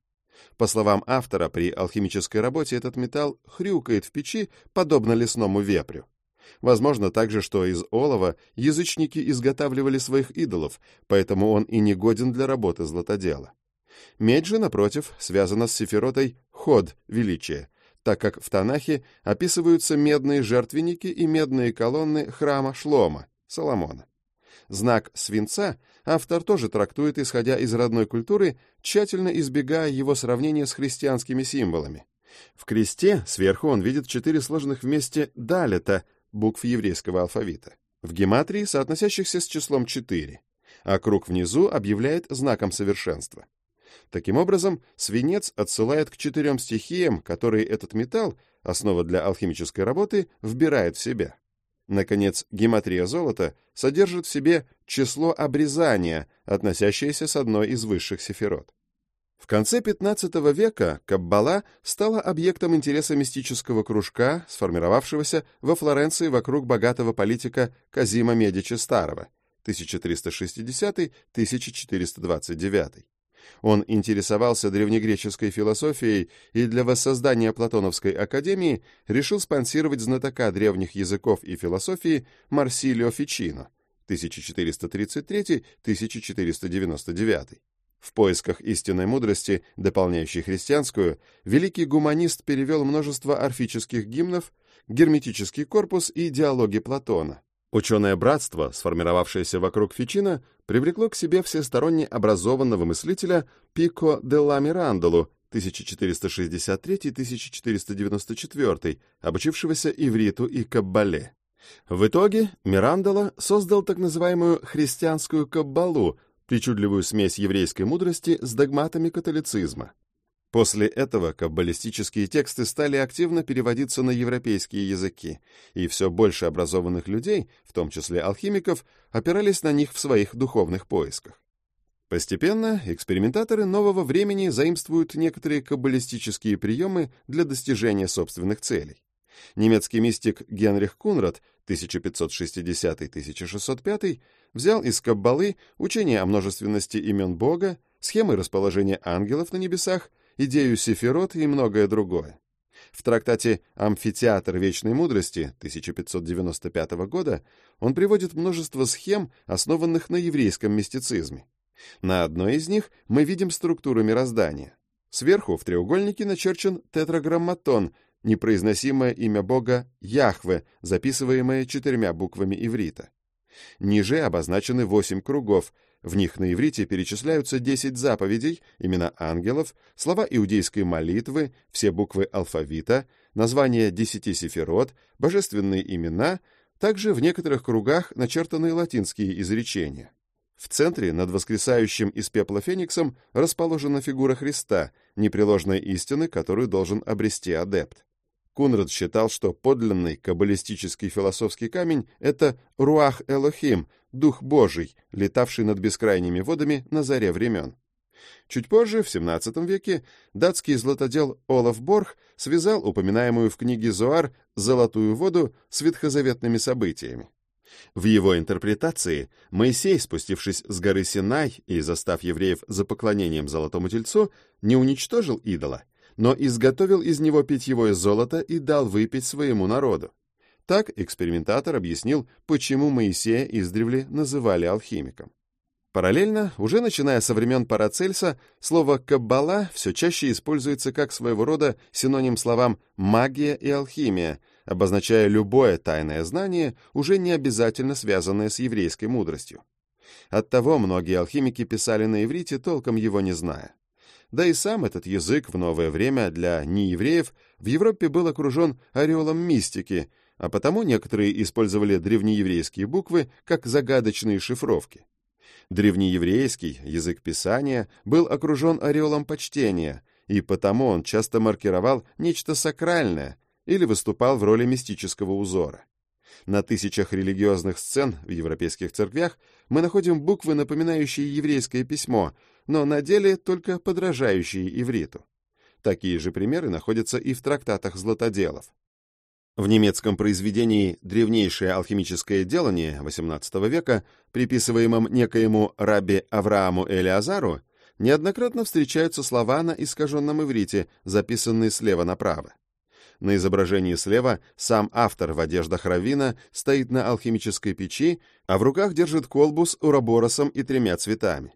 По словам автора, при алхимической работе этот металл хрюкает в печи, подобно лесному вепрю. Возможно также, что из олова язычники изготавливали своих идолов, поэтому он и не годен для работы златодела. Медь же, напротив, связана с сефиротой ход, величие, так как в Танахе описываются медные жертвенники и медные колонны храма Шлома, Соломона. Знак свинца автор тоже трактует, исходя из родной культуры, тщательно избегая его сравнения с христианскими символами. В кресте сверху он видит четыре сложенных вместе далета, букв еврейского алфавита, в гематрии, соотносящихся с числом 4, а круг внизу объявляет знаком совершенства. Таким образом, свинец отсылает к четырем стихиям, которые этот металл, основа для алхимической работы, вбирает в себя. Наконец, гематрия золота содержит в себе число обрезания, относящееся с одной из высших сефирот. В конце XV века Каббала стала объектом интереса мистического кружка, сформировавшегося во Флоренции вокруг богатого политика Казима Медичи Старого 1360-1429. Он интересовался древнегреческой философией и для воссоздания Платоновской академии решил спонсировать знатока древних языков и философии Марсилио Фичино 1433-1499. В поисках истинной мудрости, дополняющей христианскую, великий гуманист перевел множество орфических гимнов, герметический корпус и диалоги Платона. Ученое братство, сформировавшееся вокруг Фичина, привлекло к себе всесторонне образованного мыслителя Пико де ла Мирандолу 1463-1494, обучившегося ивриту и каббале. В итоге Мирандола создал так называемую христианскую каббалу, причудливую смесь еврейской мудрости с догматами католицизма. После этого каббалистические тексты стали активно переводиться на европейские языки, и все больше образованных людей, в том числе алхимиков, опирались на них в своих духовных поисках. Постепенно экспериментаторы нового времени заимствуют некоторые каббалистические приемы для достижения собственных целей. Немецкий мистик Генрих Кунрад 1560-1605 взял из Каббалы учение о множественности имен Бога, схемы расположения ангелов на небесах идею сефирот и многое другое. В трактате «Амфитеатр вечной мудрости» 1595 года он приводит множество схем, основанных на еврейском мистицизме. На одной из них мы видим структуру мироздания. Сверху в треугольнике начерчен тетраграмматон, непроизносимое имя Бога Яхве, записываемое четырьмя буквами иврита. Ниже обозначены восемь кругов, в них на иврите перечисляются десять заповедей, имена ангелов, слова иудейской молитвы, все буквы алфавита, названия десяти сефирот, божественные имена, также в некоторых кругах начертаны латинские изречения. В центре, над воскресающим из пепла фениксом, расположена фигура Христа, непреложной истины, которую должен обрести адепт. Кунрад считал, что подлинный каббалистический философский камень — это Руах Элохим, Дух Божий, летавший над бескрайними водами на заре времен. Чуть позже, в XVII веке, датский златодел Олаф Борх связал упоминаемую в книге Зоар «Золотую воду» с ветхозаветными событиями. В его интерпретации Моисей, спустившись с горы Синай и застав евреев за поклонением золотому тельцу, не уничтожил идола, но изготовил из него питьевое золото и дал выпить своему народу. Так экспериментатор объяснил, почему Моисея издревле называли алхимиком. Параллельно, уже начиная со времен Парацельса, слово «каббала» все чаще используется как своего рода синоним словам «магия» и «алхимия», обозначая любое тайное знание, уже не обязательно связанное с еврейской мудростью. Оттого многие алхимики писали на иврите, толком его не зная. Да и сам этот язык в новое время для неевреев в Европе был окружен ореолом мистики, а потому некоторые использовали древнееврейские буквы как загадочные шифровки. Древнееврейский язык писания был окружен ореолом почтения, и потому он часто маркировал нечто сакральное или выступал в роли мистического узора. На тысячах религиозных сцен в европейских церквях мы находим буквы, напоминающие еврейское письмо, но на деле только подражающие ивриту. Такие же примеры находятся и в трактатах златоделов. В немецком произведении «Древнейшее алхимическое делание» XVIII века, приписываемом некоему рабби Аврааму Элиазару, неоднократно встречаются слова на искаженном иврите, записанные слева направо. На изображении слева сам автор в одеждах равина стоит на алхимической печи, а в руках держит колбу с уроборосом и тремя цветами.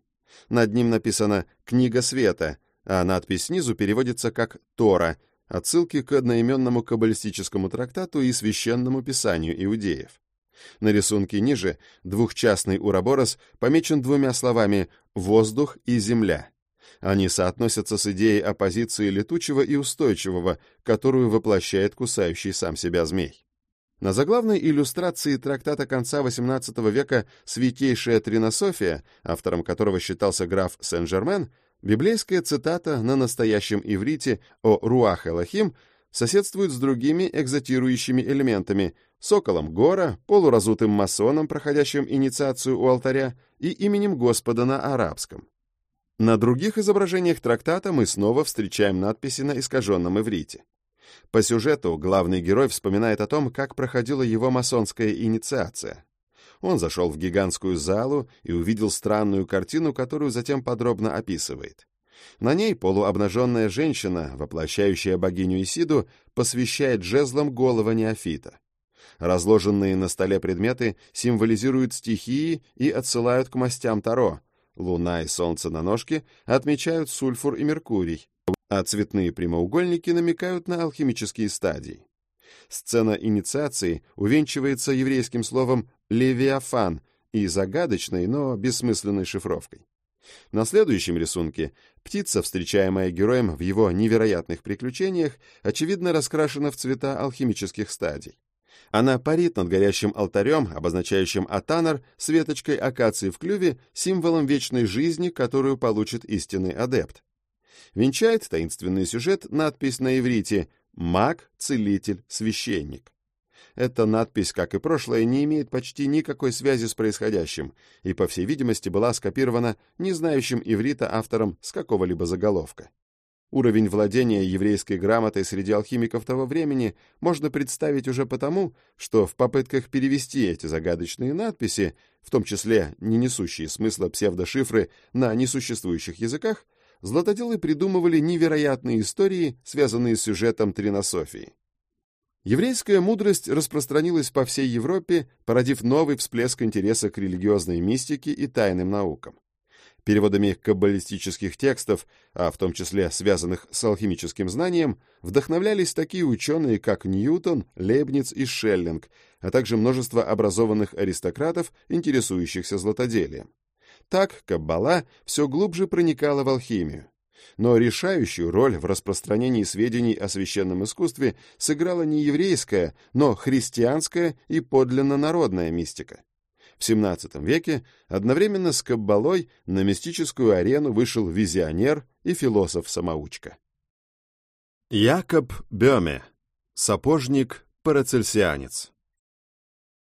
Над ним написано «Книга света», а надпись снизу переводится как «Тора», отсылки к одноименному каббалистическому трактату и священному писанию иудеев. На рисунке ниже двухчастный уроборос помечен двумя словами «воздух» и «земля». Они соотносятся с идеей оппозиции летучего и устойчивого, которую воплощает кусающий сам себя змей. На заглавной иллюстрации трактата конца XVIII века «Святейшая Тринософия», автором которого считался граф Сен-Жермен, библейская цитата на настоящем иврите о Руах Элохим соседствует с другими экзотирующими элементами – соколом Гора, полуразутым масоном, проходящим инициацию у алтаря, и именем Господа на арабском. На других изображениях трактата мы снова встречаем надписи на искаженном иврите. По сюжету главный герой вспоминает о том, как проходила его масонская инициация. Он зашел в гигантскую залу и увидел странную картину, которую затем подробно описывает. На ней полуобнаженная женщина, воплощающая богиню Исиду, посвящает жезлом голого неофита. Разложенные на столе предметы символизируют стихии и отсылают к мастям Таро. Луна и Солнце на ножке отмечают сульфур и Меркурий, а цветные прямоугольники намекают на алхимические стадии. Сцена инициации увенчивается еврейским словом «левиафан» и загадочной, но бессмысленной шифровкой. На следующем рисунке птица, встречаемая героем в его невероятных приключениях, очевидно раскрашена в цвета алхимических стадий. Она парит над горящим алтарем, обозначающим Атанар, с веточкой акации в клюве, символом вечной жизни, которую получит истинный адепт. Венчает таинственный сюжет надпись на иврите «Маг, целитель, священник». Эта надпись, как и прошлое, не имеет почти никакой связи с происходящим и, по всей видимости, была скопирована не знающим иврита автором с какого-либо заголовка. Уровень владения еврейской грамотой среди алхимиков того времени можно представить уже потому, что в попытках перевести эти загадочные надписи, в том числе не несущие смысла псевдошифры на несуществующих языках, златоделы придумывали невероятные истории, связанные с сюжетом тринософии. Еврейская мудрость распространилась по всей Европе, породив новый всплеск интереса к религиозной мистике и тайным наукам. Переводами каббалистических текстов, а в том числе связанных с алхимическим знанием, вдохновлялись такие ученые, как Ньютон, Лейбниц и Шеллинг, а также множество образованных аристократов, интересующихся златоделием. Так Каббала все глубже проникала в алхимию. Но решающую роль в распространении сведений о священном искусстве сыграла не еврейская, но христианская и подлинно народная мистика. В XVII веке одновременно с Каббалой на мистическую арену вышел визионер и философ-самоучка. Якоб Бёме, сапожник-парацельсианец.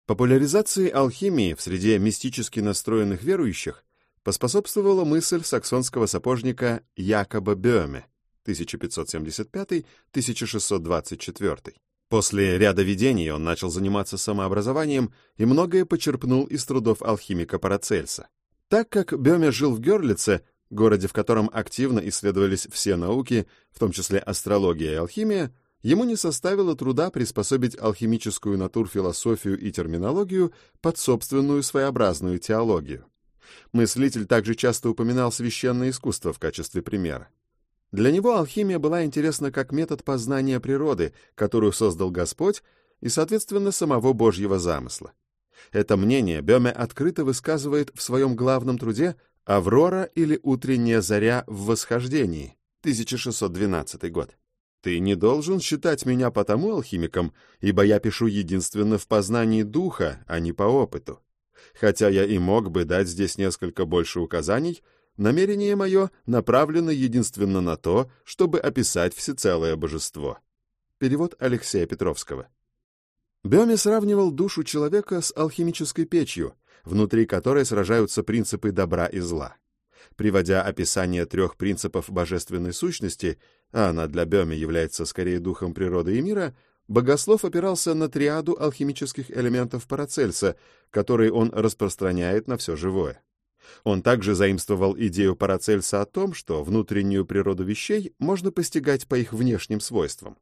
Популяризации алхимии в среде мистически настроенных верующих поспособствовала мысль саксонского сапожника Якоба Бёме 1575-1624. После ряда видений он начал заниматься самообразованием и многое почерпнул из трудов алхимика Парацельса. Так как Бёме жил в Гёрлице, городе, в котором активно исследовались все науки, в том числе астрология и алхимия, ему не составило труда приспособить алхимическую натурфилософию и терминологию под собственную своеобразную теологию. Мыслитель также часто упоминал священное искусство в качестве примера. Для него алхимия была интересна как метод познания природы, которую создал Господь, и, соответственно, самого Божьего замысла. Это мнение Бёме открыто высказывает в своем главном труде «Аврора или утренняя заря в восхождении» 1612 год. «Ты не должен считать меня потому алхимиком, ибо я пишу единственно в познании духа, а не по опыту. Хотя я и мог бы дать здесь несколько больше указаний, намерение мое направлено единственно на то, чтобы описать всецелое божество. Перевод Алексея Петровского. Бёми сравнивал душу человека с алхимической печью, внутри которой сражаются принципы добра и зла. Приводя описание трех принципов божественной сущности, а она для Бёми является скорее духом природы и мира, Богослов опирался на триаду алхимических элементов Парацельса, которые он распространяет на все живое. Он также заимствовал идею Парацельса о том, что внутреннюю природу вещей можно постигать по их внешним свойствам.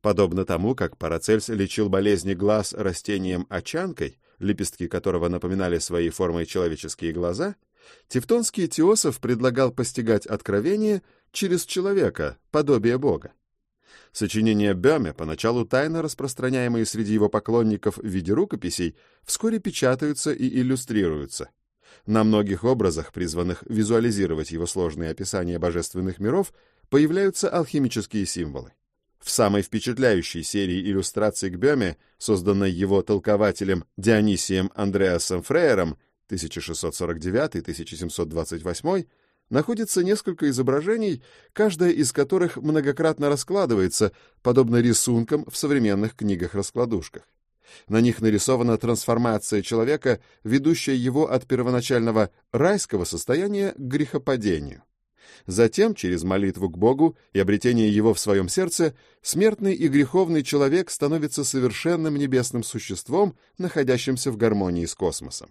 Подобно тому, как Парацельс лечил болезни глаз растением очанкой, лепестки которого напоминали своей формой человеческие глаза, Тевтонский Теософ предлагал постигать откровение через человека, подобие Бога. Сочинения Бёме, поначалу тайно распространяемые среди его поклонников в виде рукописей, вскоре печатаются и иллюстрируются. На многих образах, призванных визуализировать его сложные описания божественных миров, появляются алхимические символы. В самой впечатляющей серии иллюстраций к Бёме, созданной его толкователем Дионисием Андреасом Фрейером 1649-1728, находится несколько изображений, каждое из которых многократно раскладывается, подобно рисункам в современных книгах-раскладушках. На них нарисована трансформация человека, ведущая его от первоначального райского состояния к грехопадению. Затем, через молитву к Богу и обретение его в своем сердце, смертный и греховный человек становится совершенным небесным существом, находящимся в гармонии с космосом.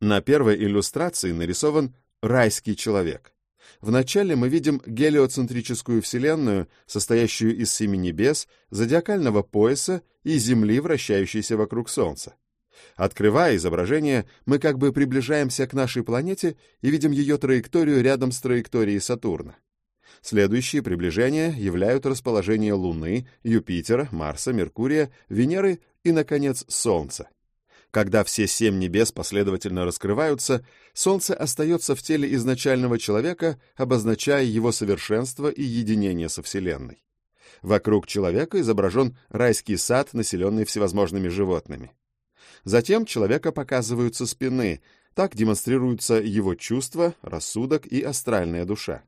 На первой иллюстрации нарисован райский человек. Вначале мы видим гелиоцентрическую Вселенную, состоящую из семи небес, зодиакального пояса и Земли, вращающейся вокруг Солнца. Открывая изображение, мы как бы приближаемся к нашей планете и видим ее траекторию рядом с траекторией Сатурна. Следующие приближения являют расположение Луны, Юпитера, Марса, Меркурия, Венеры и, наконец, Солнца. Когда все семь небес последовательно раскрываются, Солнце остается в теле изначального человека, обозначая его совершенство и единение со Вселенной. Вокруг человека изображен райский сад, населенный всевозможными животными. Затем человека показывают со спины, так демонстрируются его чувства, рассудок и астральная душа.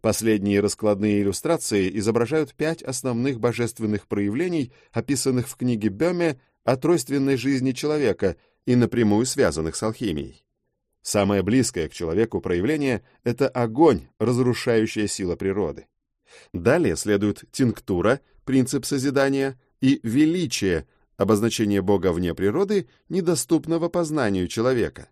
Последние раскладные иллюстрации изображают пять основных божественных проявлений, описанных в книге Бёме о тройственной жизни человека и напрямую связанных с алхимией. Самое близкое к человеку проявление — это огонь, разрушающая сила природы. Далее следует тинктура, принцип созидания, и величие, обозначение Бога вне природы, недоступного познанию человека.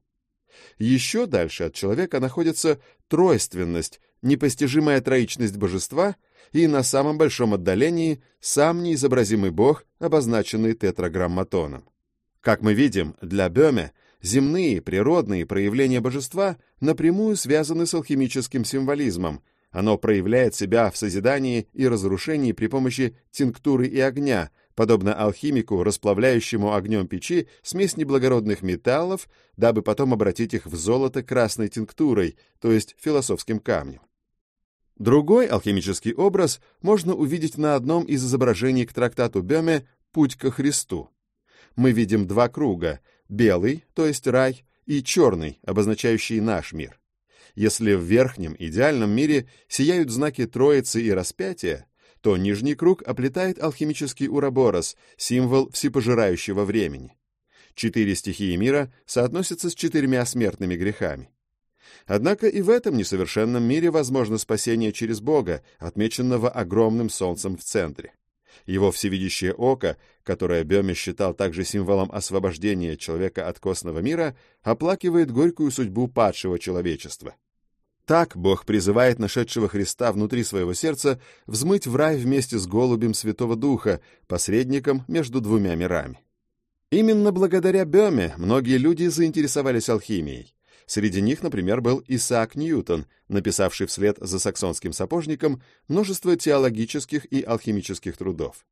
Еще дальше от человека находится тройственность, непостижимая троичность божества и на самом большом отдалении сам неизобразимый бог, обозначенный тетраграмматоном. Как мы видим, для Бёме земные природные проявления божества напрямую связаны с алхимическим символизмом. Оно проявляет себя в созидании и разрушении при помощи тинктуры и огня, подобно алхимику, расплавляющему огнем печи смесь неблагородных металлов, дабы потом обратить их в золото красной тинктурой, то есть философским камнем. Другой алхимический образ можно увидеть на одном из изображений к трактату Бёме «Путь ко Христу». Мы видим два круга — белый, то есть рай, и черный, обозначающий наш мир. Если в верхнем, идеальном мире сияют знаки Троицы и Распятия, то нижний круг оплетает алхимический уроборос, символ всепожирающего времени. Четыре стихии мира соотносятся с четырьмя смертными грехами. Однако и в этом несовершенном мире возможно спасение через Бога, отмеченного огромным солнцем в центре. Его всевидящее око, которое Бёме считал также символом освобождения человека от костного мира, оплакивает горькую судьбу падшего человечества. Так Бог призывает нашедшего Христа внутри своего сердца взмыть в рай вместе с голубем Святого Духа, посредником между двумя мирами. Именно благодаря Бёме многие люди заинтересовались алхимией. Среди них, например, был Исаак Ньютон, написавший вслед за саксонским сапожником множество теологических и алхимических трудов.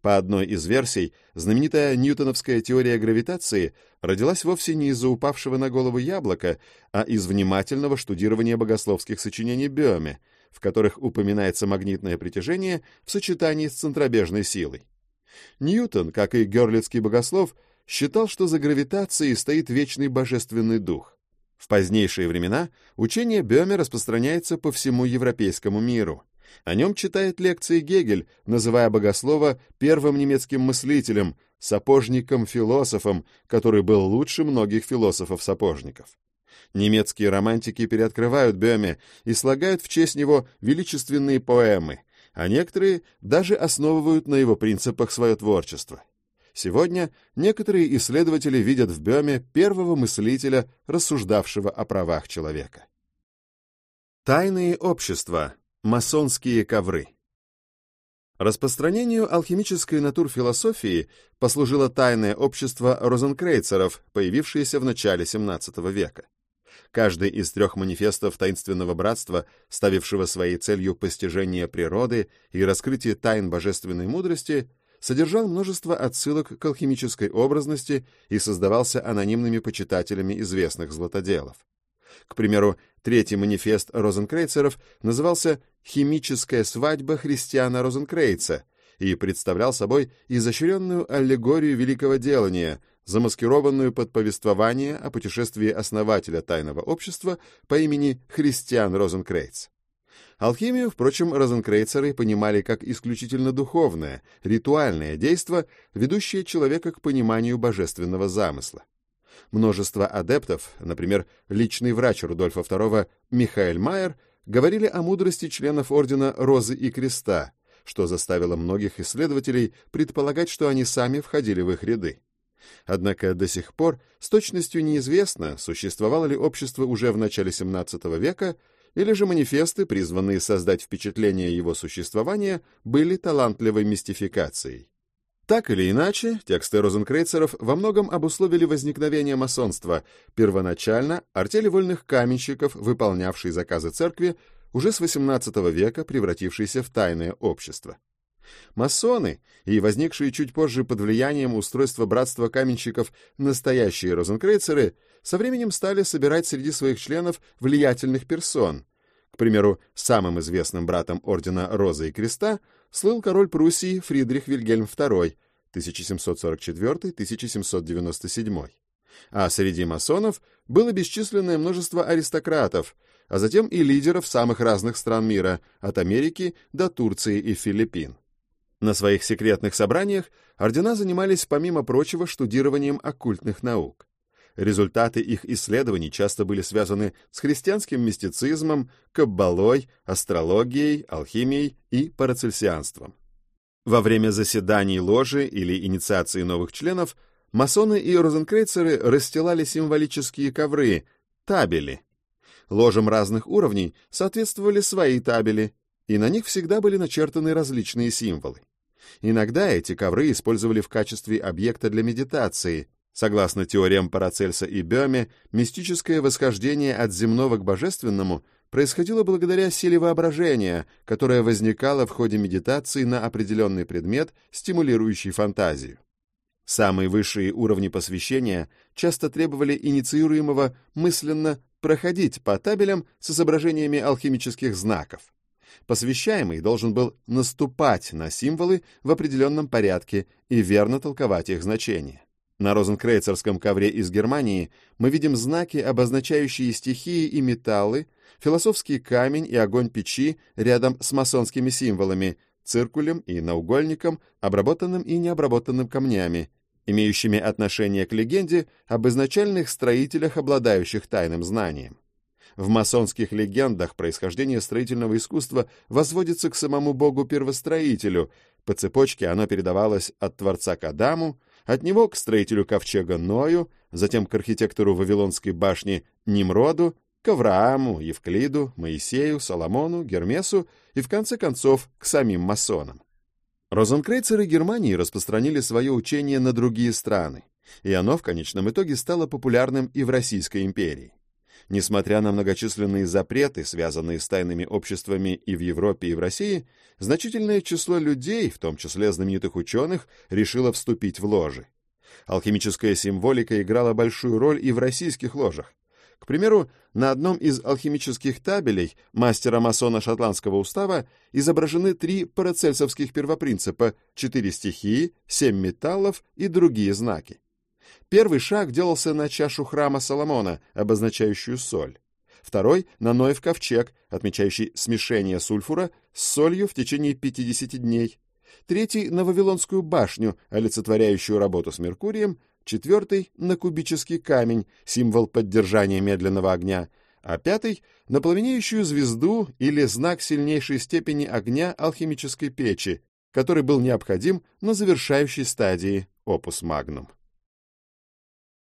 По одной из версий, знаменитая ньютоновская теория гравитации родилась вовсе не из-за упавшего на голову яблока, а из внимательного штудирования богословских сочинений Бёме, в которых упоминается магнитное притяжение в сочетании с центробежной силой. Ньютон, как и герлицкий богослов, считал, что за гравитацией стоит вечный божественный дух. В позднейшие времена учение Бёме распространяется по всему европейскому миру. О нем читает лекции Гегель, называя богослова первым немецким мыслителем, сапожником-философом, который был лучше многих философов-сапожников. Немецкие романтики переоткрывают Бёме и слагают в честь него величественные поэмы, а некоторые даже основывают на его принципах свое творчество. Сегодня некоторые исследователи видят в Бёме первого мыслителя, рассуждавшего о правах человека. Тайные общества. Масонские ковры. Распространению алхимической натурфилософии послужило тайное общество розенкрейцеров, появившееся в начале XVII века. Каждый из трех манифестов таинственного братства, ставившего своей целью постижение природы и раскрытие тайн божественной мудрости, содержал множество отсылок к алхимической образности и создавался анонимными почитателями известных златоделов. К примеру, третий манифест розенкрейцеров назывался «Химическая свадьба христиана Розенкрейца» и представлял собой изощренную аллегорию великого делания, замаскированную под повествование о путешествии основателя тайного общества по имени Христиан Розенкрейц. Алхимию, впрочем, розенкрейцеры понимали как исключительно духовное, ритуальное действо, ведущее человека к пониманию божественного замысла. Множество адептов, например, личный врач Рудольфа II Михаэль Майер, говорили о мудрости членов Ордена Розы и Креста, что заставило многих исследователей предполагать, что они сами входили в их ряды. Однако до сих пор с точностью неизвестно, существовало ли общество уже в начале XVII века или же манифесты, призванные создать впечатление его существования, были талантливой мистификацией. Так или иначе, тексты розенкрейцеров во многом обусловили возникновение масонства, первоначально артели вольных каменщиков, выполнявшей заказы церкви, уже с XVIII века превратившейся в тайное общество. Масоны и возникшие чуть позже под влиянием устройства братства каменщиков настоящие розенкрейцеры со временем стали собирать среди своих членов влиятельных персон. К примеру, самым известным братом ордена Розы и Креста слыл король Пруссии Фридрих Вильгельм II 1744-1797. А среди масонов было бесчисленное множество аристократов, а затем и лидеров самых разных стран мира, от Америки до Турции и Филиппин. На своих секретных собраниях ордена занимались, помимо прочего, штудированием оккультных наук. Результаты их исследований часто были связаны с христианским мистицизмом, каббалой, астрологией, алхимией и парацельсианством. Во время заседаний ложи или инициации новых членов масоны и розенкрейцеры расстилали символические ковры, табели. Ложам разных уровней соответствовали свои табели, и на них всегда были начертаны различные символы. Иногда эти ковры использовали в качестве объекта для медитации. Согласно теориям Парацельса и Бёме, мистическое восхождение от земного к божественному происходило благодаря силе воображения, которая возникала в ходе медитации на определенный предмет, стимулирующий фантазию. Самые высшие уровни посвящения часто требовали инициируемого мысленно проходить по табелям с изображениями алхимических знаков. Посвящаемый должен был наступать на символы в определенном порядке и верно толковать их значение. На розенкрейцерском ковре из Германии мы видим знаки, обозначающие стихии и металлы, философский камень и огонь печи рядом с масонскими символами, циркулем и наугольником, обработанным и необработанным камнями, имеющими отношение к легенде об изначальных строителях, обладающих тайным знанием. В масонских легендах происхождение строительного искусства возводится к самому богу-первостроителю, по цепочке оно передавалось от Творца к Адаму, от него к строителю ковчега Ною, затем к архитектору Вавилонской башни Nimроду, к Аврааму, Евклиду, Моисею, Соломону, Гермесу и, в конце концов, к самим масонам. Розенкрейцеры Германии распространили свое учение на другие страны, и оно в конечном итоге стало популярным и в Российской империи. Несмотря на многочисленные запреты, связанные с тайными обществами и в Европе, и в России, значительное число людей, в том числе знаменитых ученых, решило вступить в ложи. Алхимическая символика играла большую роль и в российских ложах. К примеру, на одном из алхимических табелей мастера-масона шотландского устава изображены три парацельсовских первопринципа, четыре стихии, семь металлов и другие знаки. Первый шаг делался на чашу храма Соломона, обозначающую соль. Второй — на Ноев ковчег, отмечающий смешение сульфура с солью в течение 50 дней. Третий — на Вавилонскую башню, олицетворяющую работу с Меркурием, четвертый — на кубический камень, символ поддержания медленного огня, а пятый — на пламенеющую звезду или знак сильнейшей степени огня алхимической печи, который был необходим на завершающей стадии опус магнум.